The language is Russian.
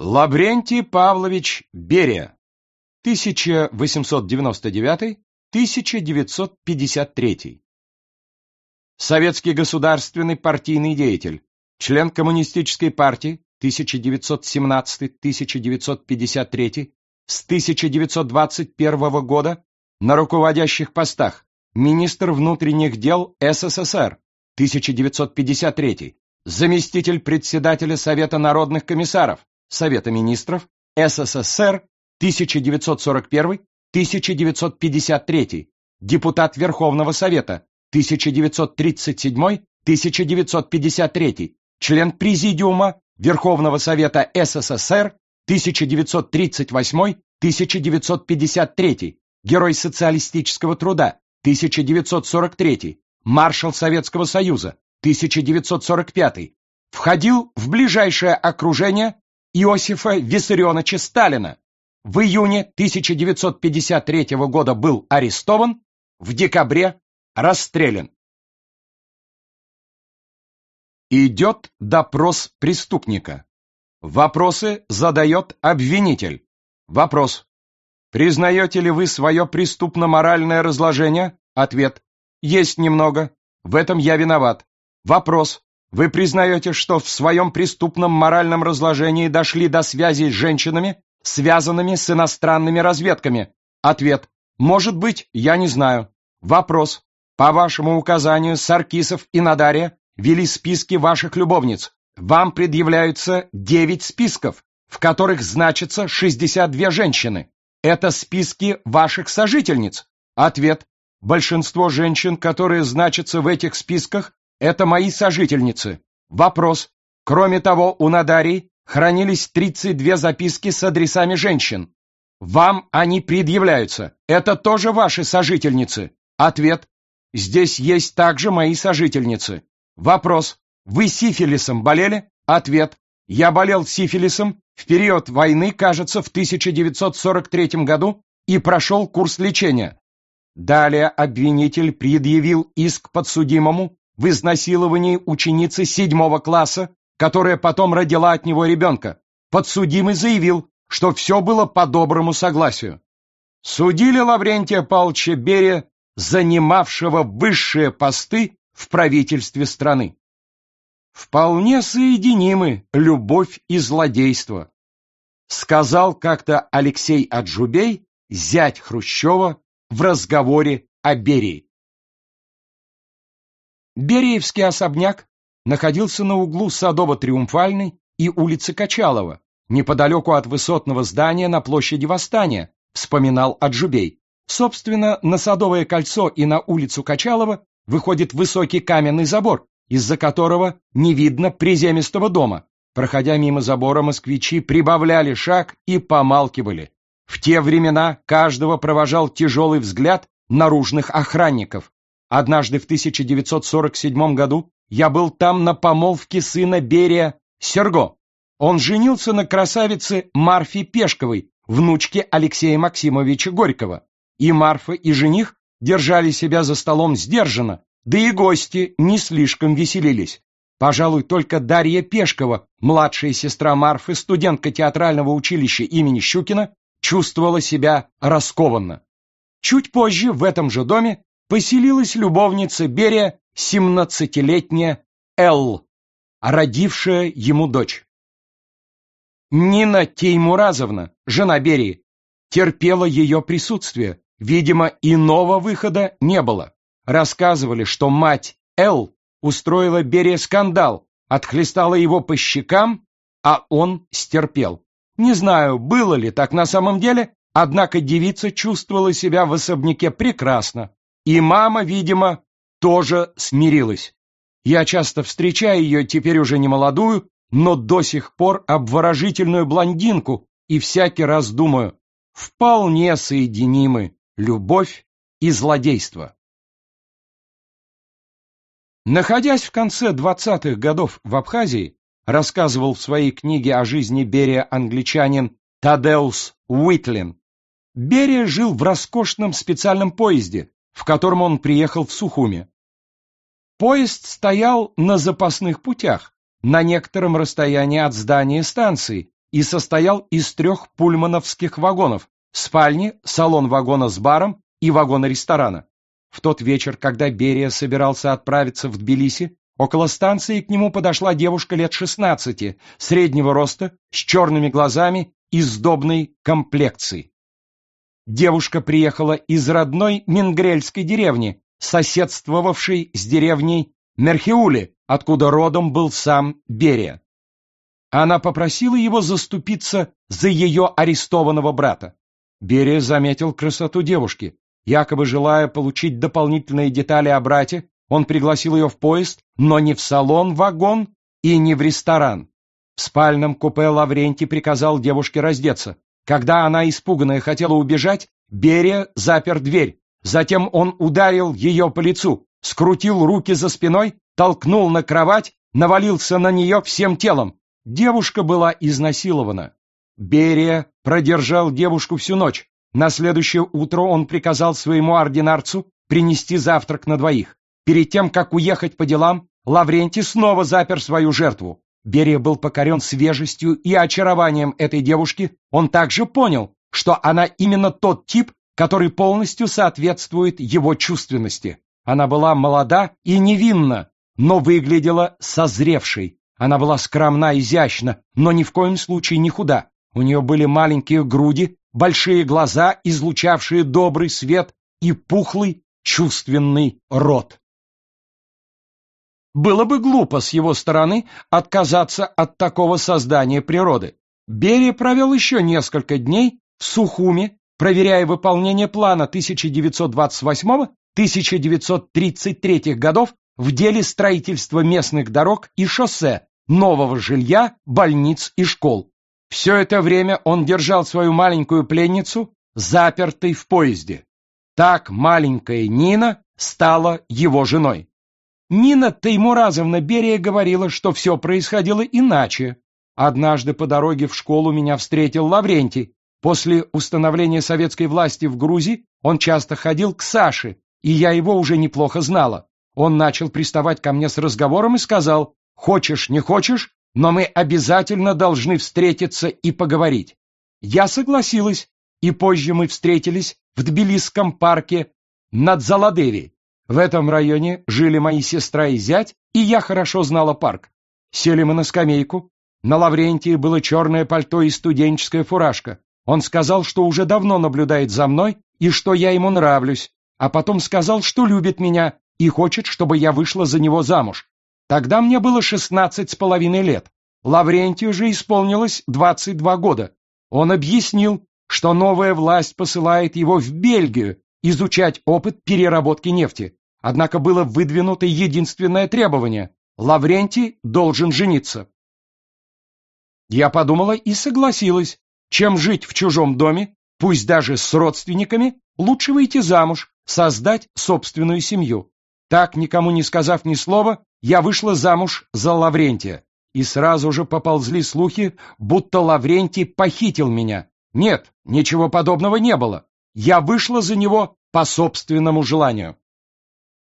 Лаврентий Павлович Берия, 1899-1953. Советский государственный партийный деятель, член Коммунистической партии 1917-1953, с 1921 года на руководящих постах министр внутренних дел СССР 1953, заместитель председателя Совета народных комиссаров Совета министров СССР 1941-1953, депутат Верховного Совета 1937-1953, член Президиума Верховного Совета СССР 1938-1953, Герой социалистического труда 1943, маршал Советского Союза 1945, входил в ближайшее окружение Иосифа Виссарионовича Сталина. В июне 1953 года был арестован, в декабре расстрелян. Идет допрос преступника. Вопросы задает обвинитель. Вопрос. Признаете ли вы свое преступно-моральное разложение? Ответ. Есть немного. В этом я виноват. Вопрос. Вы признаете, что в своем преступном моральном разложении дошли до связи с женщинами, связанными с иностранными разведками? Ответ. Может быть, я не знаю. Вопрос. По вашему указанию Саркисов и Надария вели списки ваших любовниц. Вам предъявляются 9 списков, в которых значится 62 женщины. Это списки ваших сожительниц? Ответ. Большинство женщин, которые значатся в этих списках, это мои сожительницы. Вопрос. Кроме того, у Надарии хранились 32 записки с адресами женщин. Вам они предъявляются. Это тоже ваши сожительницы? Ответ. Здесь есть также мои сожительницы. Вопрос. Вы сифилисом болели? Ответ. Я болел сифилисом в период войны, кажется, в 1943 году и прошел курс лечения. Далее обвинитель предъявил иск подсудимому в изнасиловании ученицы седьмого класса, которая потом родила от него ребенка. Подсудимый заявил, что все было по доброму согласию. Судили Лаврентия Павловича Берия, занимавшего высшие посты в правительстве страны. Вполне соединимы любовь и злодейство, сказал как-то Алексей Аджубей, зять Хрущева, в разговоре о Берии. Бериевский особняк находился на углу Садово-Триумфальной и улицы Качалова, неподалеку от высотного здания на площади Восстания, вспоминал Аджубей. Собственно, на Садовое кольцо и на улицу Качалова выходит высокий каменный забор, из-за которого не видно приземистого дома. Проходя мимо забора, москвичи прибавляли шаг и помалкивали. В те времена каждого провожал тяжелый взгляд наружных охранников. Однажды в 1947 году я был там на помолвке сына Берия Серго. Он женился на красавице Марфе Пешковой, внучке Алексея Максимовича Горького. И Марфа, и жених держали себя за столом сдержанно, да и гости не слишком веселились. Пожалуй, только Дарья Пешкова, младшая сестра Марфы, студентка театрального училища имени Щукина, чувствовала себя раскованно. Чуть позже в этом же доме поселилась любовница Берия, семнадцатилетняя Эл, родившая ему дочь. Нина Теймуразовна, жена Берии, терпела ее присутствие, видимо, иного выхода не было. Рассказывали, что мать Эл устроила Берия скандал, отхлестала его по щекам, а он стерпел. Не знаю, было ли так на самом деле, однако девица чувствовала себя в особняке прекрасно, и мама, видимо, тоже смирилась. Я часто встречаю ее, теперь уже не молодую, но до сих пор обворожительную блондинку, и всякий раз думаю, вполне соединимы любовь и злодейство. Находясь в конце 20-х годов в Абхазии, рассказывал в своей книге о жизни Берия англичанин Тадеус Уитлин, Берия жил в роскошном специальном поезде, в котором он приехал в Сухуми. Поезд стоял на запасных путях, на некотором расстоянии от здания станции, и состоял из трех пульмановских вагонов, спальни, салон вагона с баром и вагона ресторана. В тот вечер, когда Берия собирался отправиться в Тбилиси, около станции к нему подошла девушка лет шестнадцати, среднего роста, с черными глазами и сдобной комплекцией. Девушка приехала из родной Мингрельской деревни, соседствовавшей с деревней Мерхиули, откуда родом был сам Берия. Она попросила его заступиться за ее арестованного брата. Берия заметил красоту девушки. Якобы желая получить дополнительные детали о брате, он пригласил ее в поезд, но не в салон-вагон и не в ресторан. В спальном купе Лаврентий приказал девушке раздеться. Когда она, испуганная, хотела убежать, Берия запер дверь. Затем он ударил ее по лицу, скрутил руки за спиной, толкнул на кровать, навалился на нее всем телом. Девушка была изнасилована. Берия продержал девушку всю ночь. На следующее утро он приказал своему ординарцу принести завтрак на двоих. Перед тем, как уехать по делам, Лаврентий снова запер свою жертву. Берия был покорен свежестью и очарованием этой девушки. Он также понял, что она именно тот тип, который полностью соответствует его чувственности. Она была молода и невинна, но выглядела созревшей. Она была скромна, изящна, но ни в коем случае не худа. У нее были маленькие груди, большие глаза, излучавшие добрый свет, и пухлый, чувственный рот. Было бы глупо с его стороны отказаться от такого создания природы. Берия провел еще несколько дней в Сухуме, проверяя выполнение плана 1928-1933 годов в деле строительства местных дорог и шоссе, нового жилья, больниц и школ. Все это время он держал свою маленькую пленницу запертой в поезде. Так маленькая Нина стала его женой. Нина Таймуразовна Берия говорила, что все происходило иначе. Однажды по дороге в школу меня встретил Лаврентий. После установления советской власти в Грузии он часто ходил к Саше, и я его уже неплохо знала. Он начал приставать ко мне с разговором и сказал, «Хочешь, не хочешь, но мы обязательно должны встретиться и поговорить». Я согласилась, и позже мы встретились в Тбилисском парке над Заладеви. В этом районе жили мои сестра и зять, и я хорошо знала парк. Сели мы на скамейку. На Лаврентии было черное пальто и студенческая фуражка. Он сказал, что уже давно наблюдает за мной и что я ему нравлюсь, а потом сказал, что любит меня и хочет, чтобы я вышла за него замуж. Тогда мне было шестнадцать с половиной лет. Лаврентию же исполнилось двадцать два года. Он объяснил, что новая власть посылает его в Бельгию изучать опыт переработки нефти. Однако было выдвинуто единственное требование – Лаврентий должен жениться. Я подумала и согласилась. Чем жить в чужом доме, пусть даже с родственниками, лучше выйти замуж, создать собственную семью. Так, никому не сказав ни слова, я вышла замуж за Лаврентия. И сразу же поползли слухи, будто Лаврентий похитил меня. Нет, ничего подобного не было. Я вышла за него по собственному желанию.